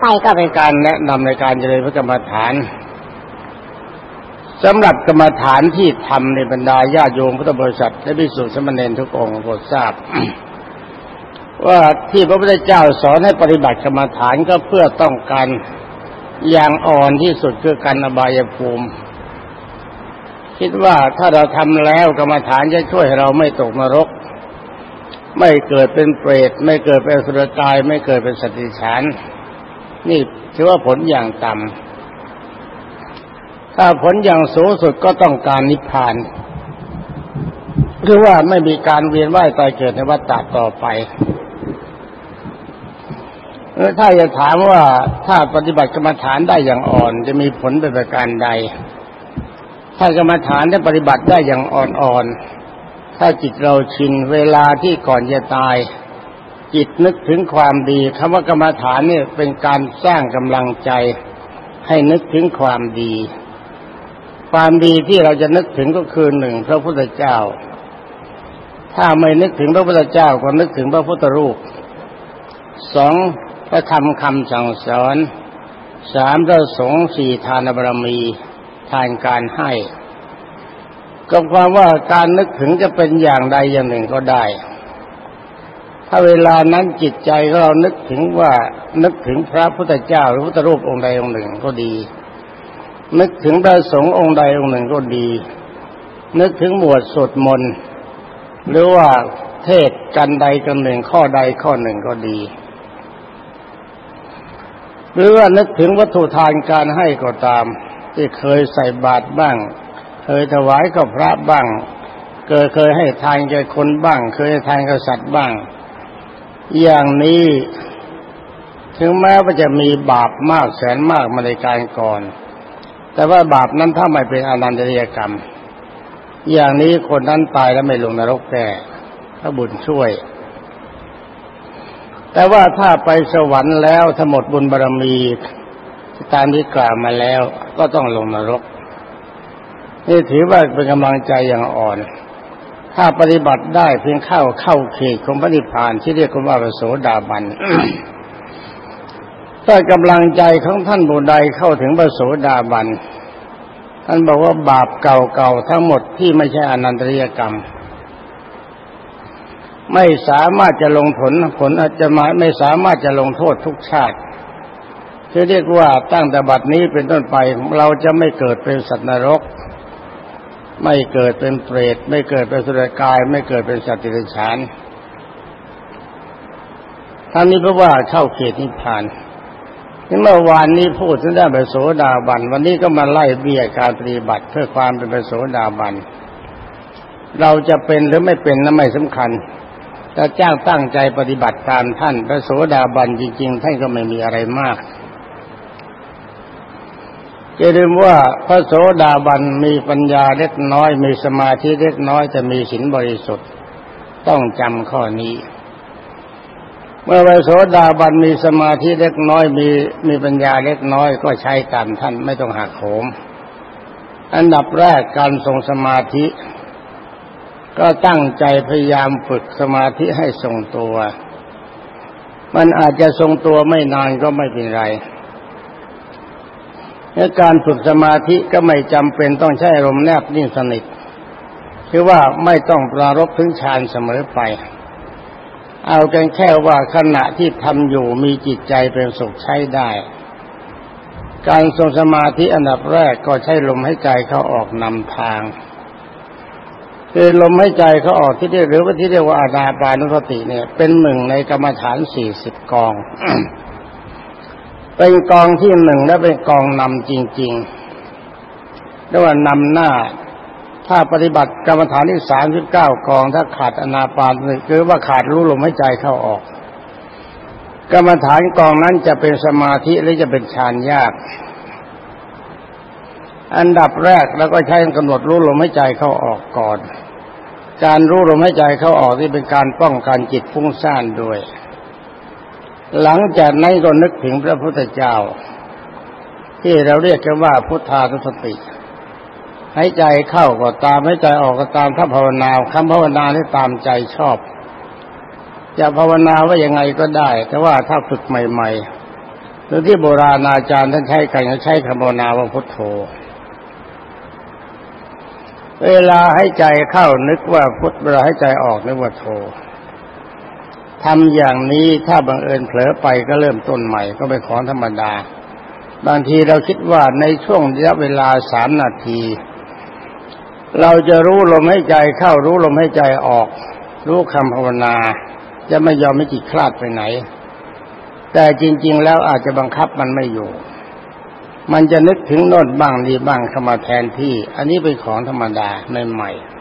ไปก็เป็นการแนะนำในการเจริญพระกรรมฐานสำหรับกรรมฐานที่ทำในบรรดาญาโยมพุทธบริษัทและพิสุทธิสมณเณรทุกองค์โปรดทราบ ว่าที่พระพุทธเจ้าสอนให้ปฏิบัติกรรมฐานก็เพื่อต้องการอย่างอ่อนที่สุดคือการอบายภูมิ คิดว่าถ้าเราทำแล้วกรรมฐานจะช่วยเราไม่ตกนรก ไม่เกิดเป็นเปรต ไม่เกิดเป็นสุรกาย ไม่เกิดเป็นสติฉาน นี่ถือว่าผลอย่างต่ำถ้าผลอย่างสูงสุดก็ต้องการนิพพานคือว่าไม่มีการเวียนว่ายตายเกิดในวัฏฏะต่อไปถ้าจะถามว่าถ้าปฏิบัติกรรมฐานได้อย่างอ่อนจะมีผลเป็นประการใด ถ้ากรรมฐานได้ปฏิบัติได้อย่างอ่อนๆ ถ้าจิตเราชินเวลาที่ก่อนจะตาย จิตนึกถึงความดีคำว่ากรรมฐานเนี่ยเป็นการสร้างกำลังใจ ให้นึกถึงความดี ความดีที่เราจะนึกถึงก็คือหนึ่งพระพุทธเจ้า ถ้าไม่นึกถึงพระพุทธเจ้าก็นึกถึงพระพุทธรูปสองพระธรรมคำสั่งสอนสามพระสงฆ์สี่ทานบารมีทานการให้ก็ความว่าการนึกถึงจะเป็นอย่างใดอย่างหนึ่งก็ได้ ถ้าเวลานั้นจิตใจเรานึกถึงว่านึกถึงพระพุทธเจ้าหรือพุทธรูปองค์ใดองค์หนึ่งก็ดี นึกถึงพระสงฆ์องค์ใดองค์หนึ่งก็ดี นึกถึงหมวดสวดมนต์หรือว่าเทศกันใดกันหนึ่งข้อใดข้อหนึ่งก็ดี หรือว่านึกถึงวัตถุทานการให้ก็ตาม ที่เคยใส่บาตรบ้าง เคยถวายกับพระบ้างเกิดเคยให้ทานแก่คนบ้าง เคยให้ทานกับสัตว์บ้าง อย่างนี้ถึงแม้ว่าจะมีบาปมากแสนมากมาในการก่อน แต่ว่าบาปนั้นถ้าไม่เป็นอนันตริยกรรม อย่างนี้คนนั้นตายแล้วไม่ลงนรกแก่ถ้าบุญช่วย แต่ว่าถ้าไปสวรรค์แล้วถ้าหมดบุญบารมีตามที่กล่าวมาแล้วก็ต้องลงนรก นี่ถือว่าเป็นกำลังใจอย่างอ่อน ถ้าปฏิบัติได้เพียงเข้าเข้าเขตของพระนิพพานที่เรียกว่าพระโสดาบันถ้ากำลังใจของท่านบุใดเข้าถึงพระโสดาบันท่านบอกว่าบาปเก่าๆทั้งหมดที่ไม่ใช่อนันตริยกรรม ไม่สามารถจะลงผลผลอาจจะมาไม่สามารถจะลงโทษทุกชาติจะเรียกว่าตั้งแต่บัดนี้เป็นต้นไปเราจะไม่เกิดเป็นสัตว์นรก ไม่เกิดเป็นเปรตไม่เกิดเป็นสุรกาย ไม่เกิดเป็นสัตว์ติรฉานท่านนี้เพราะว่าเข้าเขตนิพพานเมื่อวานนี้พูดถึงได้ไปโสดาบัน วันนี้ก็มาไล่เบี้ยการปฏิบัติเพื่อความเป็นไปโสดาบัน เราจะเป็นหรือไม่เป็นนั้นไม่สำคัญถ้าจ้างตั้งใจปฏิบัติตามท่านพระโสดาบันจริง ๆ ท่านก็ไม่มีอะไรมาก จะลืมว่าพระโสดาบันมีปัญญาเล็กน้อย มีสมาธิเล็กน้อยจะมีศีลบริสุทธิ์ ต้องจำข้อนี้ เมื่อพระโสดาบันมีสมาธิเล็กน้อยมีมีปัญญาเล็กน้อยก็ใช้ตามท่านไม่ต้องหักโหม อันดับแรกการทรงสมาธิ ก็ตั้งใจพยายามฝึกสมาธิให้ทรงตัว มันอาจจะทรงตัวไม่นานก็ไม่เป็นไร ในการฝึกสมาธิก็ไม่จำเป็นต้องใช้ลมแนบนิ่งสนิทคือว่าไม่ต้องปรารบถึงฌานเสมอไป เอากันแค่ว่าขณะที่ทำอยู่มีจิตใจเป็นสุขใช้ได้ การทรงสมาธิอันดับแรกก็ใช้ลมให้ใจเขาออกนำทางคือลมหายใจเขาออกที่เรียกหรือว่าที่เรียกว่าอานาปานุสติเนี่ย เป็นหนึ่งในกรรมฐานสี่สิบกอง เป็นกองที่หนึ่งและเป็นกองนำจริงๆเรียกว่านำหน้า ถ้าปฏิบัติกรรมฐานที่สามสิบเก้ากอง ถ้าขาดอนาปานคือว่าขาดรู้ลมหายใจเข้าออก กรรมฐานกองนั้นจะเป็นสมาธิหรือจะเป็นฌานยาก อันดับแรกแล้วก็ใช้กำหนดรู้ลมหายใจเข้าออกก่อน การรู้ลมหายใจเข้าออกที่เป็นการป้องกันจิตฟุ้งซ่านด้วย หลังจากนั้นก็นึกถึงพระพุทธเจ้า ที่เราเรียกกันว่าพุทธานุสติให้ใจเข้าก็ตามให้ใจออกก็ตามถ้าภาวนาคำภาวนาที่ตามใจชอบจะภาวนาว่ายังไงก็ได้ แต่ว่าถ้าฝึกใหม่ๆหรือที่โบราณอาจารย์ท่านใช้กันใช้คำโมนาว่าพุทโธ เวลาให้ใจเข้านึกว่าพุทเวลาให้ใจออกนึกว่าโธ ทำอย่างนี้ถ้าบังเอิญเผลอไปก็เริ่มต้นใหม่ก็ไปของธรรมดา บางทีเราคิดว่าในช่วงระยะเวลาสามนาที เราจะรู้ลมให้ใจเข้ารู้ลมให้ใจออก รู้คำภาวนา จะไม่ยอมไม่จิตคลาดไปไหน แต่จริง ๆ แล้วอาจจะบังคับมันไม่อยู่ มันจะนึกถึงโน่นบ้างนี่บ้างเข้ามาแทนที่ อันนี้เป็นของธรรมดาใหม่ๆ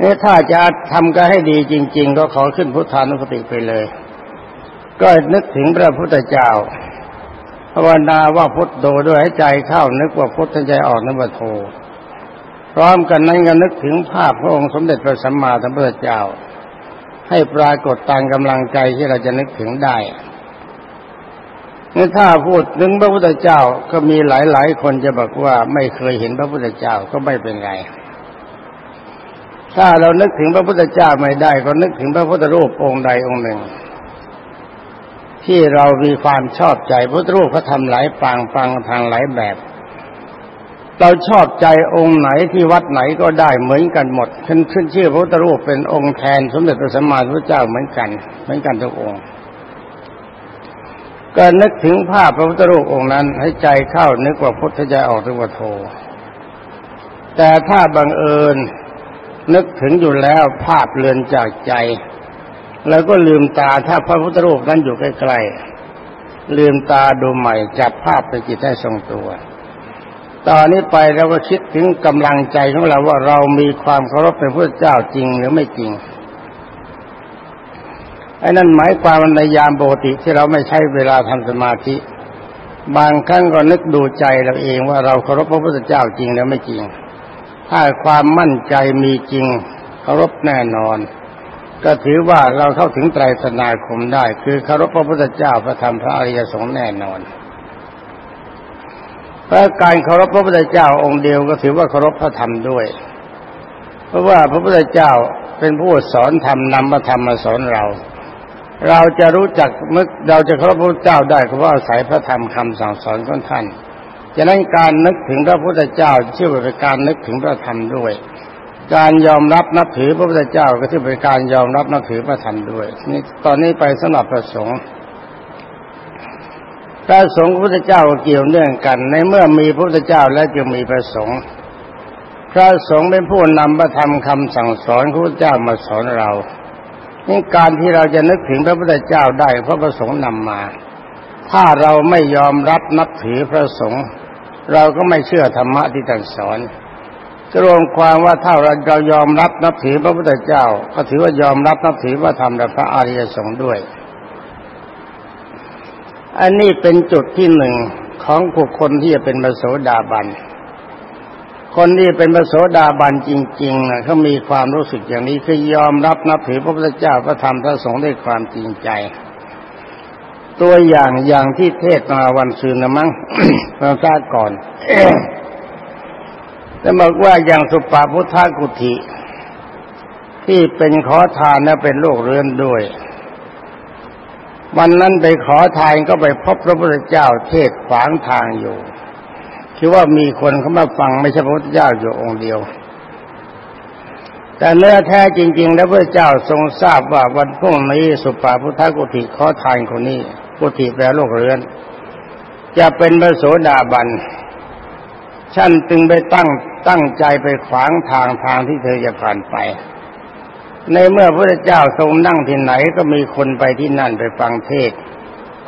นี่ถ้าจะทำก็ให้ดีจริง ๆ ก็ขอขึ้นพุทธานุสติไปเลย ก็นึกถึงพระพุทธเจ้าภาวนาว่าพุทโธด้วยให้ใจเข้านึกว่าพุทธใจออกนึกว่าโธพร้อมกันนั้นก็นึกถึงภาพพระองค์สมเด็จพระสัมมาสัมพุทธเจ้า ให้ปรากฏตามกำลังใจที่เราจะนึกถึงได้นี่ถ้าพูดถึงพระพุทธเจ้าก็มีหลายๆ คนจะบอกว่าไม่เคยเห็นพระพุทธเจ้าก็ไม่เป็นไร ถ้าเรานึกถึงพระพุทธเจ้าไม่ได้ ก็นึกถึงพระพุทธรูปองค์ใดองค์หนึ่ง ที่เรามีความชอบใจพุทธรูปเขาทำหลายปางปางทางหลายแบบ เราชอบใจองค์ไหนที่วัดไหนก็ได้เหมือนกันหมดขึ้นขึ้นชื่อพระพุทธรูปเป็นองค์แทนสมเด็จพระสัมมาสัมพุทธเจ้าเหมือนกัน เหมือนกันทุกองค์ก็นึกถึงภาพพระพุทธรูปองค์นั้น ให้ใจเข้านึกว่าพุทธใจออกทุกวโทแต่ถ้าบังเอิญ นึกถึงอยู่แล้วภาพเลือนจากใจ แล้วก็ลืมตาถ้าพระพุทธรูปนั้นอยู่ใกล้ๆลืมตาดูใหม่จับภาพไปจิตให้ทรงตัว ตอนนี้ไปเราก็คิดถึงกำลังใจของเราว่าเรามีความเคารพในพระเจ้าจริงหรือไม่จริงไอ้นั่นหมายความในยามปกติที่เราไม่ใช้เวลาทำสมาธิ บางครั้งก็นึกดูใจเราเองว่าเราเคารพพระพุทธเจ้าจริงหรือไม่จริง ถ้าความมั่นใจมีจริงเคารพแน่นอน ก็ถือว่าเราเข้าถึงไตรสนาคมได้ คือเคารพพระพุทธเจ้าพระธรรมพระอริยสงฆ์แน่นอนเพราะการเคารพพระพุทธเจ้าองค์เดียวก็ถือว่าเคารพพระธรรมด้วย เพราะว่าพระพุทธเจ้าเป็นผู้สอนธรรมนำพระธรรมมาสอนเรา เราจะรู้จักมึกเราจะเคารพพระพุทธเจ้าได้ก็เพราะอาศัยพระธรรมคำสั่งสอนของท่าน ฉะนั้นการนึกถึงพระพุทธเจ้าชื่อว่าเป็นการนึกถึงพระธรรมด้วย การยอมรับนับถือพระพุทธเจ้าก็ที่เป็นการยอมรับนับถือพระธรรมด้วยนี่ตอนนี้ไปสำหรับพระสงฆ์พระสงฆ์พระพุทธเจ้าเกี่ยวเนื่องกัน ในเมื่อมีพระพุทธเจ้าและจึงมีพระสงฆ์พระสงฆ์เป็นผู้นำพระธรรมคำสั่งสอนพระพุทธเจ้ามาสอนเรานี่การที่เราจะนึกถึงพระพุทธเจ้าได้เพราะพระสงฆ์นำมา ถ้าเราไม่ยอมรับนับถือพระสงฆ์ เราก็ไม่เชื่อธรรมะที่ท่านสอนจะรวมความว่าถ้าเราเรายอมรับนับถือพระพุทธเจ้า ก็ถือว่ายอมรับนับถือพระธรรมและพระอริยสงฆ์ด้วย อันนี้เป็นจุดที่หนึ่งของบุคคลที่จะเป็นมโสดาบัน คนที่เป็นมโสดาบันจริงๆนะเขามีความรู้สึกอย่างนี้คือยอมรับนับถือพระพุทธเจ้าพระธรรมพระสงฆ์ด้วยความจริงใจ ตัวอย่างอย่างที่เทศมาวันซืนนะมั้งเราทราบก่อนแต่บอกว่าอย่างสุปาพุทธกุฏิที่เป็นขอทานนะเป็นโรคเรื้อนด้วย วันนั้นไปขอทานก็ไปพบพระพุทธเจ้าเทศขวางทางอยู่คิดว่ามีคนเข้ามาฟังไม่ใช่พระพุทธเจ้าอยู่องค์เดียว แต่เนื้อแท้จริง ๆ แล้วพระเจ้าทรงทราบว่าวันพรุ่งนี้สุปาพุทธกุฏิขอทานคนนี้ กุฏิแปลโลกเรือน จะเป็นพระโสดาบันฉันจึงไปตั้งตั้งใจไปขวางทางทางที่เธอจะผ่านไป ในเมื่อพระเจ้าทรงนั่งที่ไหนก็มีคนไปที่นั่นไปฟังเทศ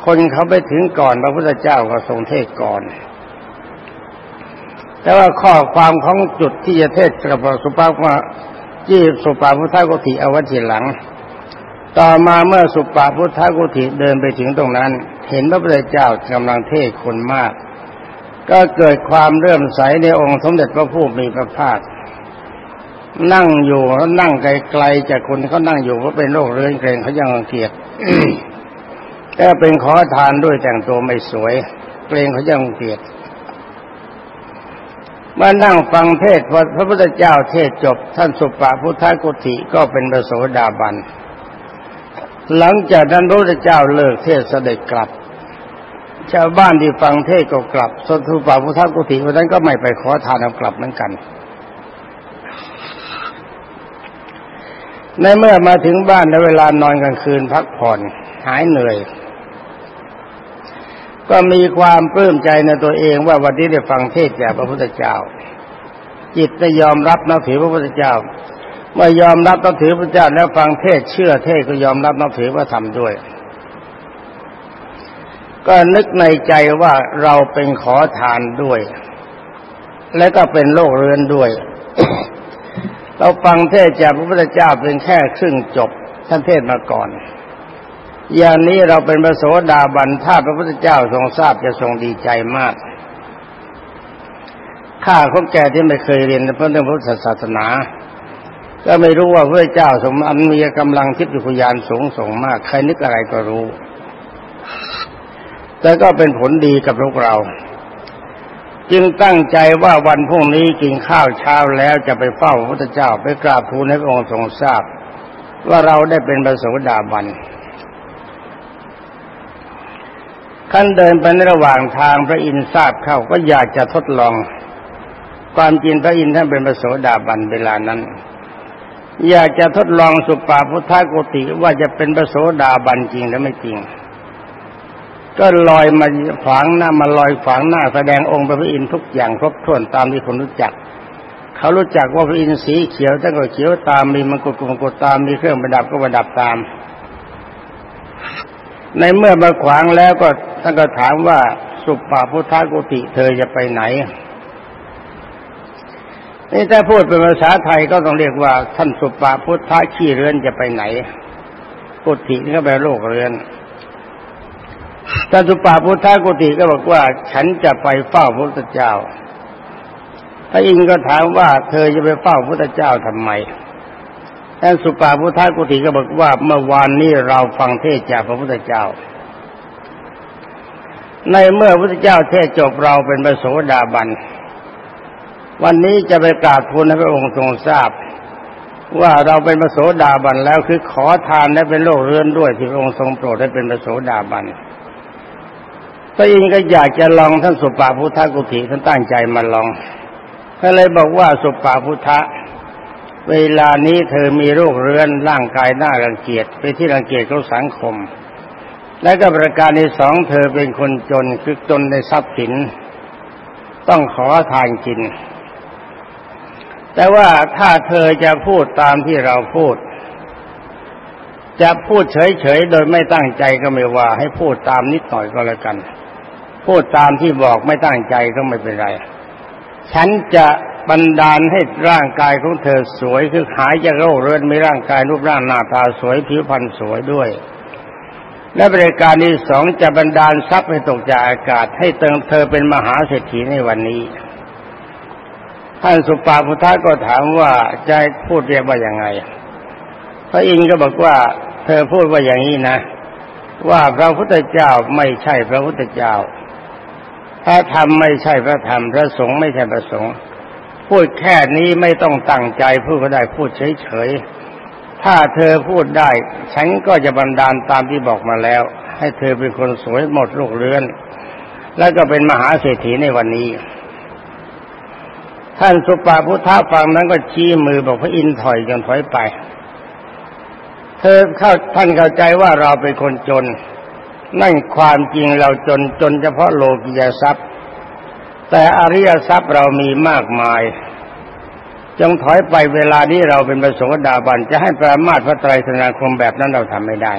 คนเขาไปถึงก่อนพระพุทธเจ้าก็ทรงเทศก่อน แต่ว่าข้อความของจุดที่จะเทศกับสุภาพว่าจีบสุภาพุทธกุฏิเอาไว้ทีหลัง ต่อมาเมื่อสุปาพุทธกุฏิเดินไปถึงตรงนั้น เห็นพระพุทธเจ้ากำลังเทศคนมาก ก็เกิดความเริ่มใสในองค์สมเด็จพระผู้มีพระภาค นั่งอยู่เขานั่งไกลๆจากคนเขานั่งอยู่เขาะเป็นโรคเรื้อนเกรงเขายังเกียจแต่เป็นขอทานด้วยแต่งตัวไม่สวย เกรงเขายังรังเกียจมานั่งฟังเทศพอพระพุทธเจ้าเทศจบ ท่านสุปาพุทธกุฏิก็เป็นประโสดาบัน หลังจากนั้นพระพุทธเจ้าเลิกเทศเสด็จกลับ ชาวบ้านที่ฟังเทศก็กลับสนทุปาพุทธกุฏิวันนั้นก็ไม่ไปขอทานเอากลับเหมือนกัน ในเมื่อมาถึงบ้านในเวลานอนกลางคืนพักผ่อนหายเหนื่อย ก็มีความปลื้มใจในตัวเองว่าวันนี้ได้ฟังเทศจากพระพุทธเจ้า จิตได้ยอมรับนับถือพระพุทธเจ้า เมื่อยอมรับนับถือพระเจ้าแล้วฟังเทศเชื่อเทศก็ยอมรับนับถือว่าทำด้วย ก็นึกในใจว่าเราเป็นขอทานด้วย และก็เป็นโลกเรือนด้วย เราฟังเทศจากพระพุทธเจ้าเป็นแค่ครึ่งจบท่านเทศมาก่อน อย่างนี้เราเป็นพระโสดาบันถ้าพระพุทธเจ้าทรงทราบจะทรงดีใจมากข้าของแกที่ไม่เคยเรียนในพระเรื่องพุทธศาสนา ก็ไม่รู้ว่าพระเจ้าสมอันมีกำลังทิพยุยานสูงส่งมาก ใครนึกอะไรก็รู้ แต่ก็เป็นผลดีกับพวกเรา จึงตั้งใจว่าวันพรุ่งนี้กินข้าวเช้าแล้วจะไปเฝ้าพระพุทธเจ้าไปกราบทูลให้พระองค์ทรงทราบ ว่าเราได้เป็นพระโสดาบันขั้นเดินไปในระหว่างทางพระอินทร์ทราบเข้าก็อยากจะทดลอง ความจริงพระอินทร์ท่านเป็นพระโสดาบันเวลานั้น อยากจะทดลองสุปาพุทธโกติว่าจะเป็นพระโสดาบันจริงหรือไม่จริง ก็ลอยมาขวางหน้ามาลอยขวางหน้าแสดงองค์พระอินทร์ทุกอย่างครบถ้วนตามที่คนรู้จัก เขารู้จักว่าพระอินทร์สีเขียวท่านก็เขียวตามมีมังกรมังกรตามมีเครื่องประดับก็ประดับตาม ในเมื่อมาขวางแล้วก็ท่านก็ถามว่าสุปาพุทธโกติเธอจะไปไหน นี่ถ้าพูดเป็นภาษาไทยก็ต้องเรียกว่าท่านสุปาพุทธะขี้เรือนจะไปไหนกุฏินี่ก็แปลโลกเรือนท่านสุปาพุทธะกุฏิก็บอกว่า ฉันจะไปเฝ้าพระพุทธเจ้าพระอินทร์ก็ถามว่า เธอจะไปเฝ้าพระพุทธเจ้าทำไมท่านสุปาพุทธะกุฏิก็บอกว่าเมื่อวานนี้เราฟังเทศจากพระพุทธเจ้า ในเมื่อพระพุทธเจ้าเทศจบเราเป็นพระโสดาบัน วันนี้จะไปกราบทูลให้พระองค์ทรงทราบ ว่าเราเป็นพระโสดาบันแล้วคือขอทานได้เป็นโลกเรือนด้วยที่พระองค์ทรงโปรดให้เป็นพระโสดาบันพระอินทร์ก็อยากจะลองท่านสุปาพุทธกุฏิท่านตั้งใจมาลองก็เลยบอกว่าสุปาพุทธะเวลานี้เธอมีโรคเรื้อนร่างกายหน้ารังเกียจไปที่รังเกียจของสังคม และก็ประการที่สองเธอเป็นคนจนคือจนในทรัพย์สิน ต้องขอทานกิน แต่ว่าถ้าเธอจะพูดตามที่เราพูด จะพูดเฉยๆโดยไม่ตั้งใจก็ไม่ว่า ให้พูดตามนิดหน่อยก็แล้วกัน พูดตามที่บอกไม่ตั้งใจก็ไม่เป็นไร ฉันจะบันดาลให้ร่างกายของเธอสวยคือหายจากโรคเรื้อนมีร่างกายรูปร่างหน้าตาสวยผิวพรรณสวยด้วย และบริการที่สองจะบันดาลทรัพย์ให้ตกจากอากาศ ให้เติมเธอเป็นมหาเศรษฐีในวันนี้ ท่านสุปาพุทธะก็ถามว่าจะพูดเรียกว่าย่างไง พระอินทร์ก็บอกว่า เธอพูดว่าอย่างนี้นะ ว่าพระพุทธเจ้าไม่ใช่พระพุทธเจ้า พระธรรมไม่ใช่พระธรรม พระสงฆ์ไม่ใช่พระสงฆ์พูดแค่นี้ไม่ต้องตั้งใจพูดก็ได้พูดเฉยๆ ถ้าเธอพูดได้ ฉันก็จะบันดาลตามที่บอกมาแล้ว ให้เธอเป็นคนสวยหมดโลกเรือน แล้วก็เป็นมหาเศรษฐีในวันนี้ ท่านสุปาพุทธะฟังนั้นก็ชี้มือบอกพระอินทร์ถอยจนถอยไป เธอเข้าท่านเข้าใจว่าเราเป็นคนจน นั่นความจริงเราจนจนเฉพาะโลกิยทรัพย์ แต่อริยทรัพย์เรามีมากมาย จงถอยไปเวลานี้เราเป็นประสงค์ดาบันจะให้ประมาทพระไตรสนาคมแบบนั้นเราทำไม่ได้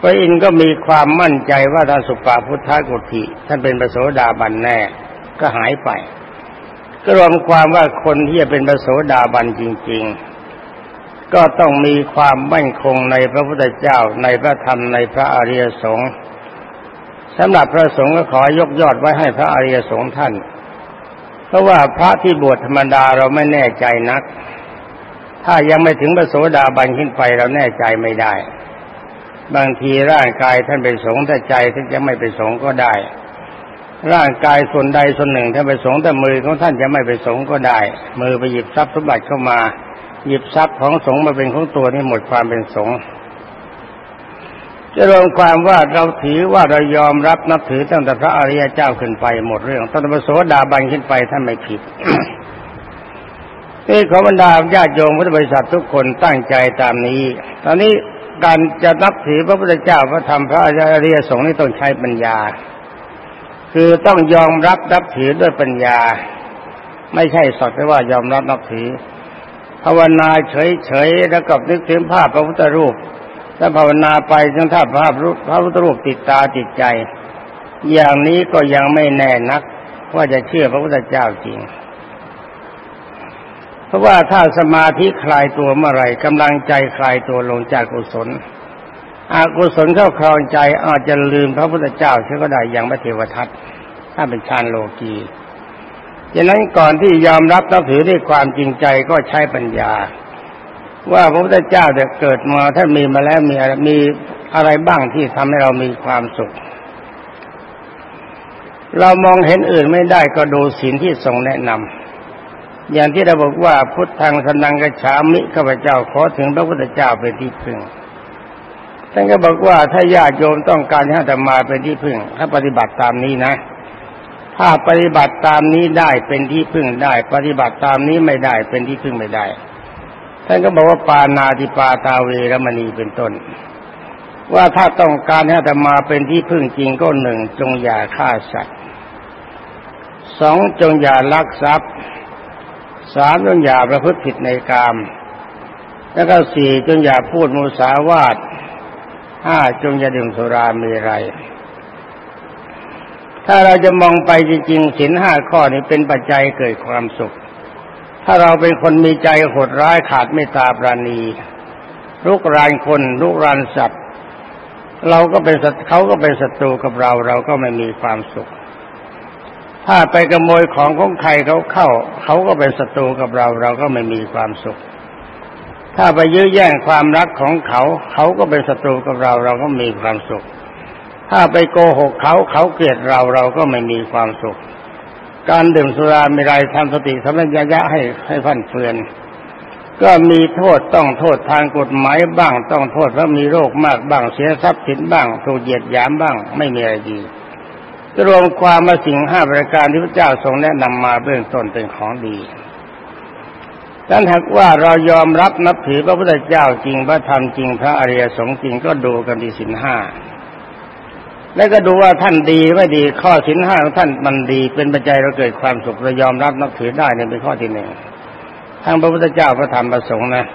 พระอินทร์ก็มีความมั่นใจว่าท่านสุปาพุทธกุฏิท่านเป็นประโสดาบันแน่ ก็หายไป ก็รวมความว่าคนที่จะเป็นพระโสดาบันจริง ๆ ก็ต้องมีความมั่นคงในพระพุทธเจ้าในพระธรรมในพระอริยสงฆ์สำหรับพระสงฆ์ก็ขอยกยอดไว้ให้พระอริยสงฆ์ท่าน เพราะว่าพระที่บวชธรรมดาเราไม่แน่ใจนัก ถ้ายังไม่ถึงพระโสดาบันขึ้นไปเราแน่ใจไม่ได้ บางทีร่างกายท่านเป็นสงฆ์แต่ใจท่านจะไม่เป็นสงฆ์ก็ได้ ร่างกายส่วนใดส่วนหนึ่งถ้านไปสงแต่มือของท่านจะไม่ไปสงก็ได้ มือไปหยิบทรัพย์สมบัติเข้ามา หยิบทรัพย์ของสงมาเป็นของตัวนี่หมดความเป็นสงจะรวมความว่าเราถือว่าเรายอมรับนับถือตั้งแต่พระอริยเจ้าขึ้นไปหมดเรื่องตั้งแต่พระโสดาบันขึ้นไปท่านไม่ผิดนี่ขอบรรดาญาติโยมพุทธบริษัททุกคนตั้งใจตามนี้ ตอนนี้การจะนับถือพระพุทธเจ้าพระธรรมพระอริยสงฆ์นี่ต้องใช้ปัญญา คือต้องยอมรับนับถือด้วยปัญญา ไม่ใช่สอดแต่ว่ายอมรับนับถือภาวนาเฉยๆแล้วก็นึกถึงภาพพระพุทธรูปถ้าภาวนาไปจนถ้าภาพรูปพระพุทธรูปติดตาติดใจ อย่างนี้ก็ยังไม่แน่นัก ว่าจะเชื่อพระพุทธเจ้าจริง เพราะว่าถ้าสมาธิคลายตัวเมื่อไรกำลังใจคลายตัวลงจากกุศล อากุศลเข้าคลองใจอาจจะลืมพระพุทธเจ้าเช่นก็ได้อย่างพระเทวทัตถ้าเป็นฌานโลกีดังนั้นก่อนที่ยอมรับนับถือด้วยความจริงใจก็ใช้ปัญญา ว่าพระพุทธเจ้าจะเกิดมาถ้ามีมาแล้วมีอะไรมีอะไรบ้างที่ทำให้เรามีความสุข เรามองเห็นอื่นไม่ได้ก็ดูศีลที่ทรงแนะนำอย่างที่เราบอกว่าพุทธังสนังกระฉามิข้าพเจ้าขอถึงพระพุทธเจ้าเป็นที่พึ่ง ท่านก็บอกว่าถ้าญาติโยมต้องการให้ธรรมาเป็นที่พึ่ง ถ้าปฏิบัติตามนี้นะ ถ้าปฏิบัติตามนี้ได้เป็นที่พึ่งได้ ปฏิบัติตามนี้ไม่ได้เป็นที่พึ่งไม่ได้ ท่านก็บอกว่าปานาติปาตาเวรมณีเป็นต้น ว่าถ้าต้องการให้ธรรมาเป็นที่พึ่งจริงก็หนึ่งจงอย่าฆ่าสัตว์สองจงอย่าลักทรัพย์สามจงอย่าประพฤติผิดในกาม แล้วก็สี่จงอย่าพูดมุสาวาท ห้าจงอย่าดื่มสุรามีไร ถ้าเราจะมองไปจริงๆสินห้าข้อนี้เป็นปัจจัยเกิดความสุข ถ้าเราเป็นคนมีใจโหดร้ายขาดเมตตาปราณีลุกรานคนลุกรานสัตว์ เราก็เป็นเขาก็เป็นศัตรูกับเรา เราก็ไม่มีความสุข ถ้าไปขโมยของของใครเขาเข้า เขาก็เป็นศัตรูกับเรา เราก็ไม่มีความสุข ถ้าไปยื้อแย่งความรักของเขา เขาก็เป็นศัตรูกับเรา เราก็มีความสุข ถ้าไปโกหกเขาเขาเกลียดเราเราก็ไม่มีความสุข การดื่มสุรามีไรทำสติสัมปชัญญะให้ให้ฟันเฟือน ก็มีโทษต้องโทษทางกฎหมายบ้าง ต้องโทษเพราะมีโรคมากบ้างเสียทรัพย์สินบ้างถูกเหยียดหยามบ้างไม่มีอะไรดีรวมความมาสิ่งห้าประการที่พระเจ้าทรงแนะนำมาเบื้องต้นเป็นของดี นั้นหากว่าเรายอมรับนับถือพระพุทธเจ้าจริงพระธรรมจริงพระอริยสงฆ์จริงก็ดูกันที่สินห้าแล้วก็ดูว่าท่านดีไม่ดีข้อสินห้าของท่านมันดีเป็นปัจจัยเราเกิดความสุขเรายอมรับนับถือได้เนี่ยเป็นข้อที่หนึ่งทางพระพุทธเจ้าพระธรรมประสงค์นะ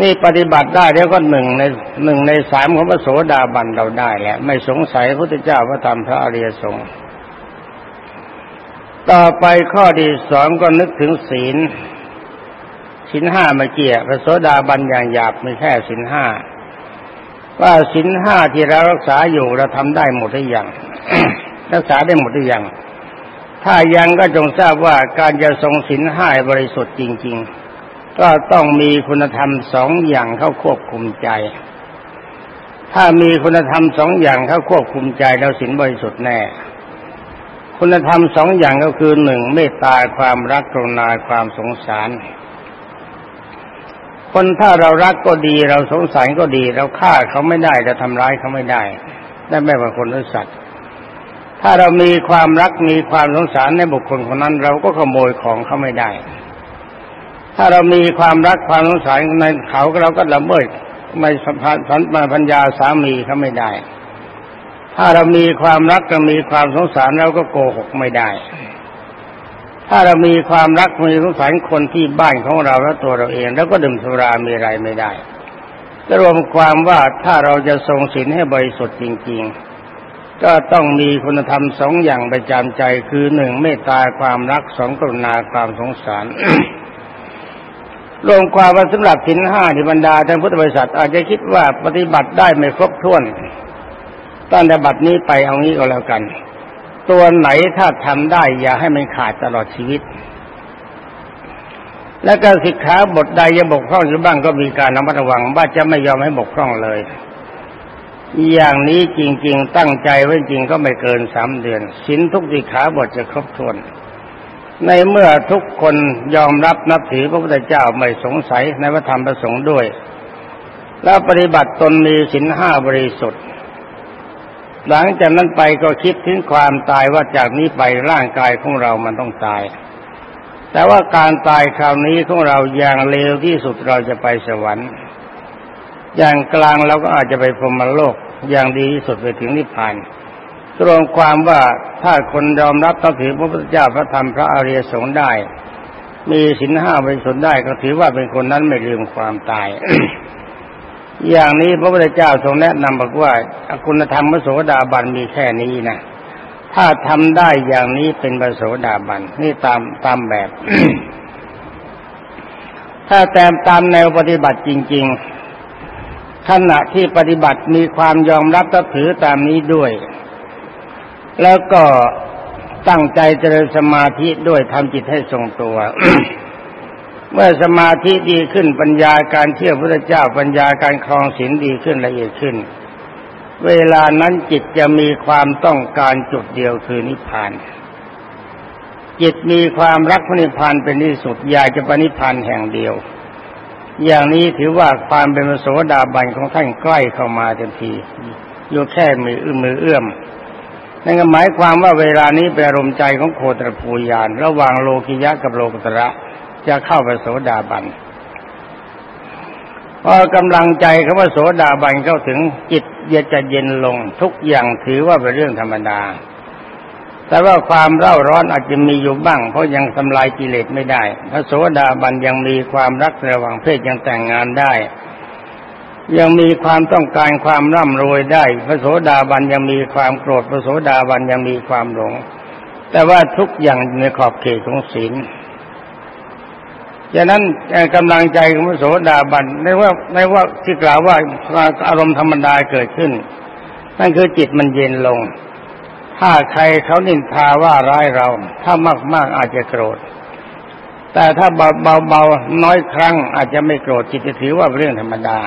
นี่ปฏิบัติได้แล้วก็หนึ่งในหนึ่งในสามของพระโสดาบันเราได้แหละไม่สงสัยพระพุทธเจ้าพระธรรมพระอริยสงฆ์ต่อไปข้อที่สองก็นึกถึงศีล ศีลห้าเมื่อกี้พระโสดาบันอย่างหยาบไม่แค่ศีลห้าว่าสินห้าที่เรารักษาอยู่เราทำได้หมดหรือยังรักษาได้หมดหรือยังถ้ายังก็จงทราบว่าการจะทรงสินห้าบริสุทธิ์จริง ๆ ก็ต้องมีคุณธรรมสองอย่างเข้าควบคุมใจ ถ้ามีคุณธรรมสองอย่างเข้าควบคุมใจแล้วสินบริสุทธิ์แน่ คุณธรรมสองอย่างก็คือหนึ่งเมตตาความรักกรุณาความสงสาร คนถ้าเรารักก็ดีเราสงสารก็ดี เราฆ่าเขาไม่ได้เราทำร้ายเขาไม่ได้ได้ไม่ว่าคนหรือสัตว์ ถ้าเรามีความรักมีความสงสารในบุคคลคนนั้น เราก็ขโมยของเขาไม่ได้ ถ้าเรามีความรักความสงสารในเขาเราก็ละเมิดไม่สัมพันธ์สัพัญญาสามีเขาไม่ได้ ถ้าเรามีความรักก็มีความสงสารเราก็โกหกไม่ได้ ถ้าเรามีความรักมีสงสารคนที่บ้านของเราและตัวเราเอง แล้วก็ดื่มสุรามีอะไรไม่ได้รวมความว่าถ้าเราจะทรงศีลให้บริสุทธิ์จริง ๆ ก็ต้องมีคุณธรรมสองอย่างประจำใจคือหนึ่งเมตตาความรักสองกรุณาความสงสารรวมความว่าสำหรับศีลห้าที่บรรดาท่านพุทธบริษัท อาจจะคิดว่าปฏิบัติได้ไม่ครบถ้วนตั้งแต่บัดนี้ไปเอางี้ก็แล้วกัน ตัวไหนถ้าทำได้ อย่าให้มันขาดตลอดชีวิต และการสิกขาบทใดยังบกพร่องอยู่บ้างก็มีการระมัดระวังว่าจะไม่ยอมให้บกพร่องเลย อย่างนี้จริง ๆ ตั้งใจไว้จริงก็ไม่เกินสามเดือนสินทุกสิกขาบทจะครบถ้วนในเมื่อทุกคนยอมรับนับถือพระพุทธเจ้าไม่สงสัยในพระธรรมประสงค์ด้วย แล้วปฏิบัติตนมีสินห้าบริสุทธิ์ หลังจากนั้นไปก็คิดถึงความตายว่าจากนี้ไปร่างกายของเรามันต้องตาย แต่ว่าการตายคราวนี้ของเราอย่างเลวที่สุดเราจะไปสวรรค์ อย่างกลางเราก็อาจจะไปพรหมโลก อย่างดีที่สุดไปถึงนิพพานรวมความว่าถ้าคนยอมรับต้องถือพระพุทธเจ้าพระธรรมพระอริยสงฆ์ได้ มีสินห้าบริสุทธิ์ได้ก็ถือว่าเป็นคนนั้นไม่ลืมความตาย อย่างนี้พระพุทธเจ้าทรงแนะนำบอกว่าคุณธรรมพระโสดาบันมีแค่นี้นะถ้าทำได้อย่างนี้เป็นพระโสดาบันนี่ตามตามแบบ ถ้าแต่ตามแนวปฏิบัติจริง ๆ ขณะที่ปฏิบัติมีความยอมรับและถือตามนี้ด้วย แล้วก็ตั้งใจเจริญสมาธิด้วยทำจิตให้ทรงตัว เมื่อสมาธิดีขึ้นปัญญาการเที่ยวพระเจ้าปัญญาการครองศีลดีขึ้นละเอียดขึ้น เวลานั้นจิตจะมีความต้องการจุดเดียวคือนิพพาน จิตมีความรักพระนิพพานเป็นที่สุดอยากจะปนิพพานแห่งเดียว อย่างนี้ถือว่าความเป็นโสดาบันของท่านใกล้เข้ามาเต็มทีอยู่แค่มืออื้อมือเอื้อมนั่นก็หมายความว่าเวลานี้เป็นอารมณ์ใจของโคตรภูยาน ระหว่างโลกิยะกับโลกุตระ จะเข้าไปโสดาบันพอกำลังใจคำว่าโสดาบันเข้าถึงจิตเย็นจะเย็นลงทุกอย่างถือว่าเป็นเรื่องธรรมดา แต่ว่าความเร่าร้อนอาจจะมีอยู่บ้าง เพราะยังทำลายกิเลสไม่ได้ พระโสดาบันยังมีความรักระหว่างเพศยังแต่งงานได้ ยังมีความต้องการความร่ำรวยได้ พระโสดาบันยังมีความโกรธพระโสดาบันยังมีความหลง แต่ว่าทุกอย่างในขอบเขตของศีล ดังนั้นกำลังใจของพระโสดาบันในว่าในว่าที่กล่าวว่าอารมณ์ธรรมดาเกิดขึ้น นั่นคือจิตมันเย็นลง ถ้าใครเขานินทาว่าร้ายเรา ถ้ามากมากอาจจะโกรธ แต่ถ้าเบาเบาน้อยครั้งอาจจะไม่โกรธจิตจะถือว่าเรื่องธรรมดา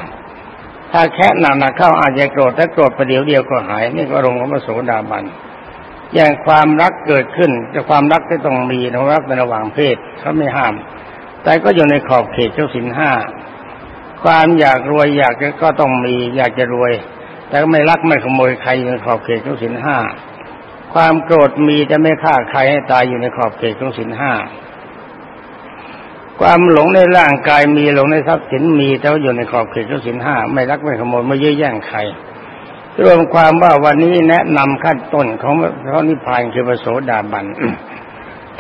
ถ้าแค่หนักๆเข้าอาจจะโกรธถ้าโกรธประเดี๋ยวเดียวก็หายนี่ก็รงของพระโสดาบันอย่างความรักเกิดขึ้นจะความรักที่ต้องมีนะรักในระหว่างเพศเขาไม่ห้าม แต่ก็อยู่ในขอบเขตเจ้าสินห้าความอยากรวยอยากก็ต้องมีอยากจะรวย แต่ก็ไม่รักไม่ขโมยใครอยู่ในขอบเขตเจ้าสินห้าความโกรธมีจะไม่ฆ่าใครให้ตายอยู่ในขอบเขตของสินห้าความหลงในร่างกายมีหลงในทรัพย์สินมีแต่ว่าอยู่ในขอบเขตของสินห้าไม่รักไม่ขโมยไม่ยื้อแย่งใครรวมความว่าวันนี้แนะนำขั้นต้นของพระนิพพานคือพระโสดาบัน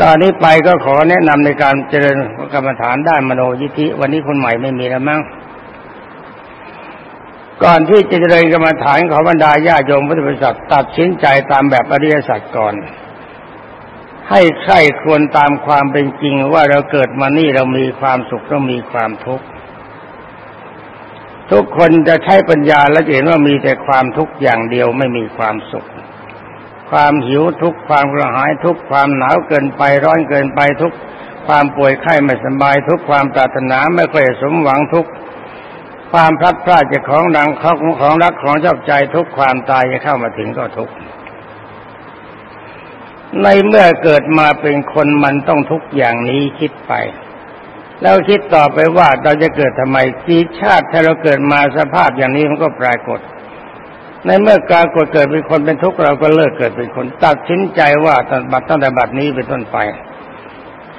ตอนนี้ไปก็ขอแนะนำในการเจริญกรรมฐานด้านมโนยิธิ วันนี้คนใหม่ไม่มีแล้วมั้ง ก่อนที่จะเจริญกรรมฐานขอบรรดาญาโยมพุทธบริษัทตัดสินใจตามแบบอริยสัจก่อน ให้ใครควรตามความเป็นจริงว่าเราเกิดมานี่เรามีความสุขต้องมีความทุกข์ทุกคนจะใช้ปัญญาแล้วเห็นว่ามีแต่ความทุกข์อย่างเดียวไม่มีความสุข ความหิวทุกความกระหายทุกความหนาวเกินไปร้อนเกินไปทุกความป่วยไข้ไม่สบายทุกความปรารถนาไม่เคยสมหวังทุกความพลัดพรากจากของดังของของรักของชอบใจทุกความตายจะเข้ามาถึงก็ทุกในเมื่อเกิดมาเป็นคนมันต้องทุกอย่างนี้คิดไป แล้วคิดต่อไปว่าเราจะเกิดทำไมจีชาติถ้าเราเกิดมาสภาพอย่างนี้มันก็ปรากฏ ในเมื่อการกดเกิดเป็นคนเป็นทุกข์เราก็เลิกเกิดเป็นคนตัดสินใจว่าตั้งบัดตั้งแต่บัดนี้เป็นต้นไป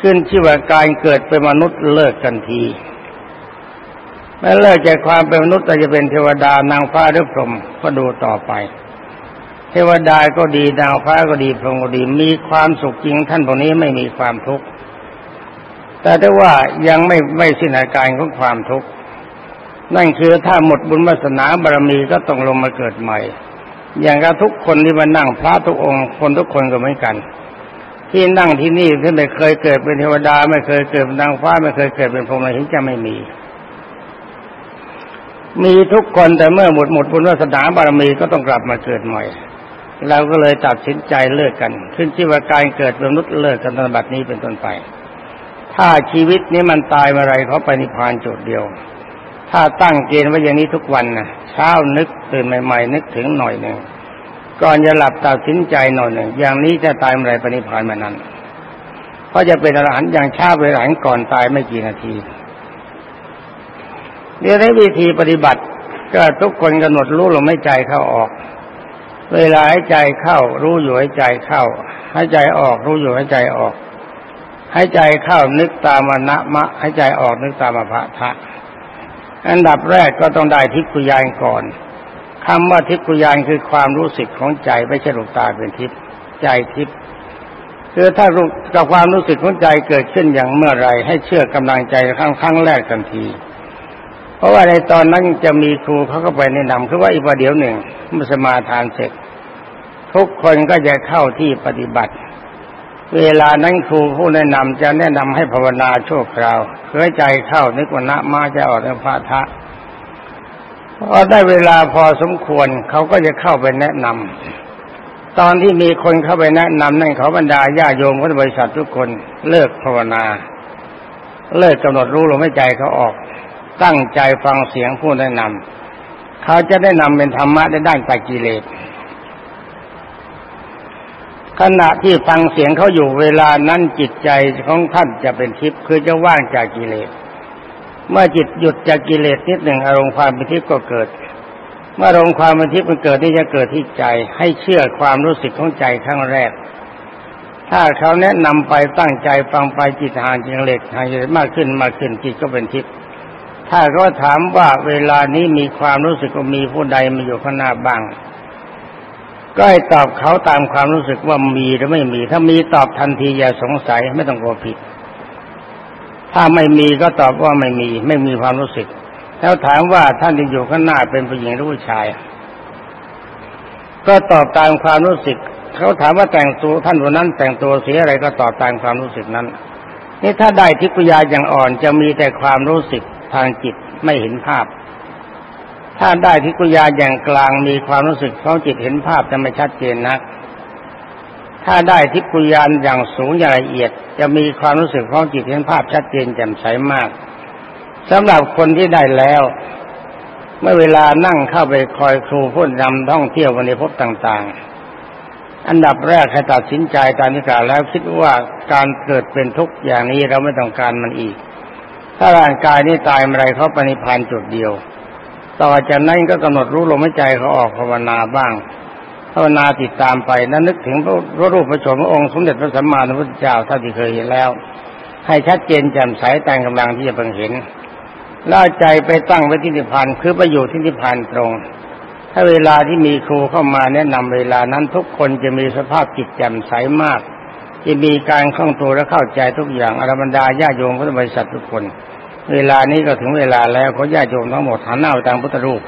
ขึ้นชื่อว่าการเกิดเป็นมนุษย์เลิกกันทีไม่เลิกจากความเป็นมนุษย์แต่จะเป็นเทวดานางฟ้าหรือพรหมก็ดูต่อไป เทวดาก็ดีดาวฟ้าก็ดีพรหมก็ดีมีความสุขจริงท่านพวกนี้ไม่มีความทุกข์แต่ถ้าว่ายังไม่ไม่สิ้นอาการของความทุกข์ นั่นคือถ้าหมดบุญวาสนาบารมีก็ต้องลงมาเกิดใหม่ อย่างกับทุกคนที่มานั่งพระทุกองค์ คนทุกคนก็เหมือนกัน ที่นั่งที่นี่ที่ไม่เคยเกิดเป็นเทวดา ไม่เคยเกิดเป็นนางฟ้า ไม่เคยเกิดเป็นพรหมเห็นจะไม่มี มีทุกคนแต่เมื่อหมดหมดบุญวาสนาบารมีก็ต้องกลับมาเกิดใหม่ เราก็เลยตัดสินใจเลิกกัน ขึ้นที่ว่าการเกิดเป็นมนุษย์เลิกกันตอนบัดนี้เป็นต้นไป ถ้าชีวิตนี้มันตายเมื่อไรเขาไปนิพพานจุดเดียว ถ้าตั้งเกณฑ์ไว้อย่างนี้ทุกวันนะเช้านึกตื่นใหม่ ๆ นึกถึงหน่อยหนึ่งก่อนจะหลับตัดสินใจหน่อยหนึ่งอย่างนี้จะตายเมื่อไรปนิพานมานั้นเพราะจะเป็นอรหันต์อย่างช้าไปหลังก่อนตายไม่กี่นาทีเดี๋ยในวิธีปฏิบัติ ก็ทุกคนกำหนดรู้ลมหายใจเข้าออก เวลาหายใจเข้า รู้อยู่หายใจเข้าหายใจออก รู้อยู่หายใจออกหายใจเข้านึกตามมณะมะหายใจออกนึกตามมภะทะ อันดับแรกก็ต้องได้ทิพยานก่อนคำว่าทิพยานคือความรู้สึกของใจไม่ใช่ลูกตาเป็นทิพใจทิพคือถ้ารู้กับความรู้สึกของใจเกิดขึ้นอย่างเมื่อไรให้เชื่อกำลังใจครั้งครั้งแรกทันที เพราะว่าในตอนนั้นจะมีครูเขาก็ไปแนะนำคือว่าอีกประเดี๋ยวหนึ่งมื่อสมาทานเสร็จ ทุกคนก็จะเข้าที่ปฏิบัติ เวลานั้นครูผู้แนะนำจะแนะนำให้ภาวนาชั่วคราวเคยใจเข้านึกว่านะมาจะออกในพระทะพอได้เวลาพอสมควรเขาก็จะเข้าไปแนะนำตอนที่มีคนเข้าไปแนะนำนั่นเขาบรรดาญาโยมของบริษัททุกคนเลิกภาวนา เลิกกำหนดรู้ลมหายใจเขาออก ตั้งใจฟังเสียงผู้แนะนำเขาจะได้นำเป็นธรรมะในด้านปัจกิเลส ขณะที่ฟังเสียงเขาอยู่เวลานั้นจิตใจของท่านจะเป็นทิพย์คือจะว่างจากกิเลส เมื่อจิตหยุดจากกิเลสนิดหนึ่งอารมณ์ความเป็นทิพย์ก็เกิด เมื่ออารมณ์ความเป็นทิพย์มันเกิดนี่จะเกิดที่ใจ ให้เชื่อความรู้สึกของใจครั้งแรก ถ้าเขาแนะนำไปตั้งใจฟังไปจิตห่างกิเลสห่างจากมากขึ้นมากขึ้นจิตก็เป็นทิพย์ถ้าเขาถามว่าเวลานี้มีความรู้สึกว่ามีผู้ใดมาอยู่ข้างหน้าบ้าง ก็ให้ตอบเขาตามความรู้สึกว่ามีหรือไม่มี ถ้ามีตอบทันทีอย่าสงสัยไม่ต้องกลัวผิด ถ้าไม่มีก็ตอบว่าไม่มี ไม่มีความรู้สึก แล้วถามว่าท่านที่อยู่ข้างหน้าเป็นผู้หญิงหรือผู้ชาย ก็ตอบตามความรู้สึก เขาถามว่าแต่งตัวท่านคนนั้น แต่งตัวเสียอะไรก็ตอบตามความรู้สึกนั้น นี่ถ้าได้ทิพยาอย่างอ่อนจะมีแต่ความรู้สึกทางจิตไม่เห็นภาพ ถ้าได้ทิพยาอย่างกลางมีความรู้สึกของจิตเห็นภาพจะไม่ชัดเจนนัก ถ้าได้ทิพยานอย่างสูงอย่างละเอียด จะมีความรู้สึกของจิตเห็นภาพชัดเจนแจ่มใสมากสำหรับคนที่ได้แล้ว เมื่อเวลานั่งเข้าไปคอยครูพูดนำท่องเที่ยววันในพบต่างๆ อันดับแรกให้ตัดสินใจตามที่กล่าวแล้วคิดว่าการเกิดเป็นทุกข์อย่างนี้เราไม่ต้องการมันอีก ถ้าร่างกายนี้ตายเมื่อไรเขาปณิพันธ์จุดเดียว ต่อจากนั้นก็กำหนดรู้ลมหายใจเขาออกภาวนาบ้าง ภาวนาติดตามไปนั้นนึกถึงพระรูปพระชนพระองค์สมเด็จพระสัมมาสัมพุทธเจ้าท่านที่เคยเห็นแล้ว ให้ชัดเจนแจ่มใสแต่งกำลังที่จะเพิ่งเห็นล่าใจไปตั้งไว้ที่นิพพานคือประโยชน์ที่นิพพานตรง ถ้าเวลาที่มีครูเข้ามาแนะนำเวลานั้นทุกคนจะมีสภาพจิตแจ่มใสมาก จะมีการคล่องตัวและเข้าใจทุกอย่างอรบรรดาญาโยมพุทธบริษัททุกคน เวลานี้ก็ถึงเวลาแล้วขอญาติโยมทั้งหมดหันหน้าไปทางพุทธรูป